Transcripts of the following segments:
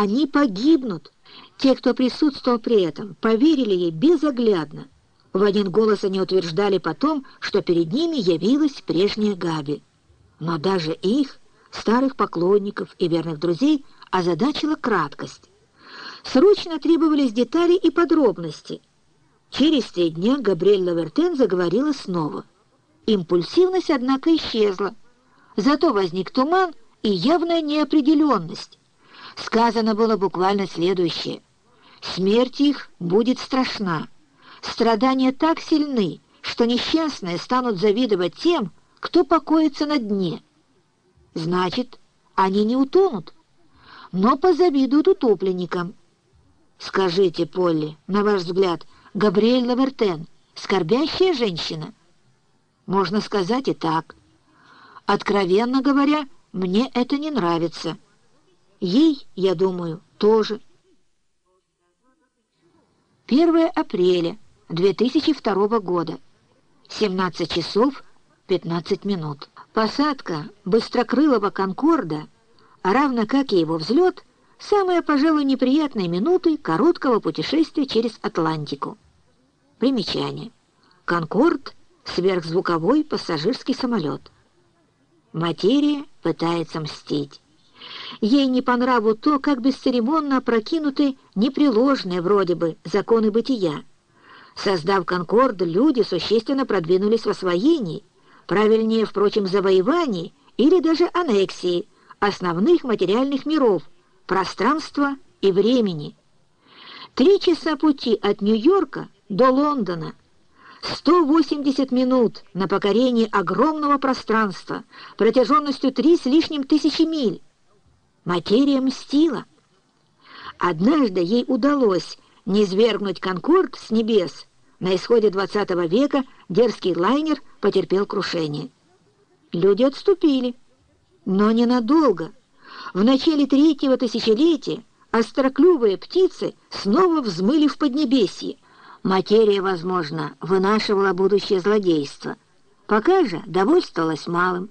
Они погибнут. Те, кто присутствовал при этом, поверили ей безоглядно. В один голос они утверждали потом, что перед ними явилась прежняя Габи. Но даже их, старых поклонников и верных друзей, озадачила краткость. Срочно требовались детали и подробности. Через три дня Габриэль Лавертен заговорила снова. Импульсивность, однако, исчезла. Зато возник туман и явная неопределенность. Сказано было буквально следующее. Смерть их будет страшна. Страдания так сильны, что несчастные станут завидовать тем, кто покоится на дне. Значит, они не утонут, но позавидуют утопленникам. Скажите, Полли, на ваш взгляд, Габриэль Лавертен — скорбящая женщина? Можно сказать и так. Откровенно говоря, мне это не нравится. Ей, я думаю, тоже. 1 апреля 2002 года. 17 часов 15 минут. Посадка быстрокрылого «Конкорда», равно как и его взлет, самые, пожалуй, неприятные минуты короткого путешествия через Атлантику. Примечание. «Конкорд» — сверхзвуковой пассажирский самолет. Материя пытается мстить. Ей не по нраву то, как бесцеремонно опрокинуты непреложные вроде бы законы бытия. Создав Конкорд, люди существенно продвинулись в освоении, правильнее, впрочем, завоевании или даже аннексии основных материальных миров, пространства и времени. Три часа пути от Нью-Йорка до Лондона, 180 минут на покорение огромного пространства протяженностью три с лишним тысячи миль. Материя мстила. Однажды ей удалось низвергнуть Конкорд с небес. На исходе 20 века дерзкий лайнер потерпел крушение. Люди отступили, но ненадолго. В начале третьего тысячелетия остроклювые птицы снова взмыли в Поднебесье. Материя, возможно, вынашивала будущее злодейство. Пока же довольствовалась малым.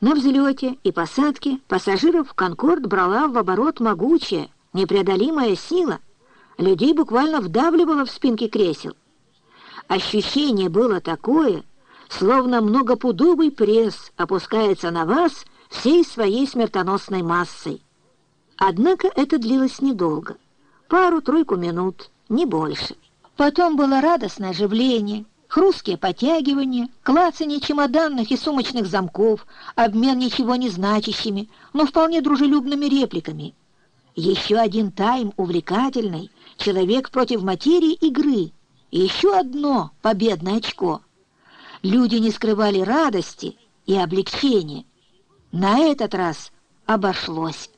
На взлете и посадке пассажиров «Конкорд» брала в оборот могучая, непреодолимая сила. Людей буквально вдавливала в спинки кресел. Ощущение было такое, словно многопудовый пресс опускается на вас всей своей смертоносной массой. Однако это длилось недолго, пару-тройку минут, не больше. Потом было радостное оживление — Хрусткие потягивания, клацанье чемоданных и сумочных замков, обмен ничего не значащими, но вполне дружелюбными репликами. Еще один тайм увлекательный, человек против материи игры, еще одно победное очко. Люди не скрывали радости и облегчения. На этот раз обошлось.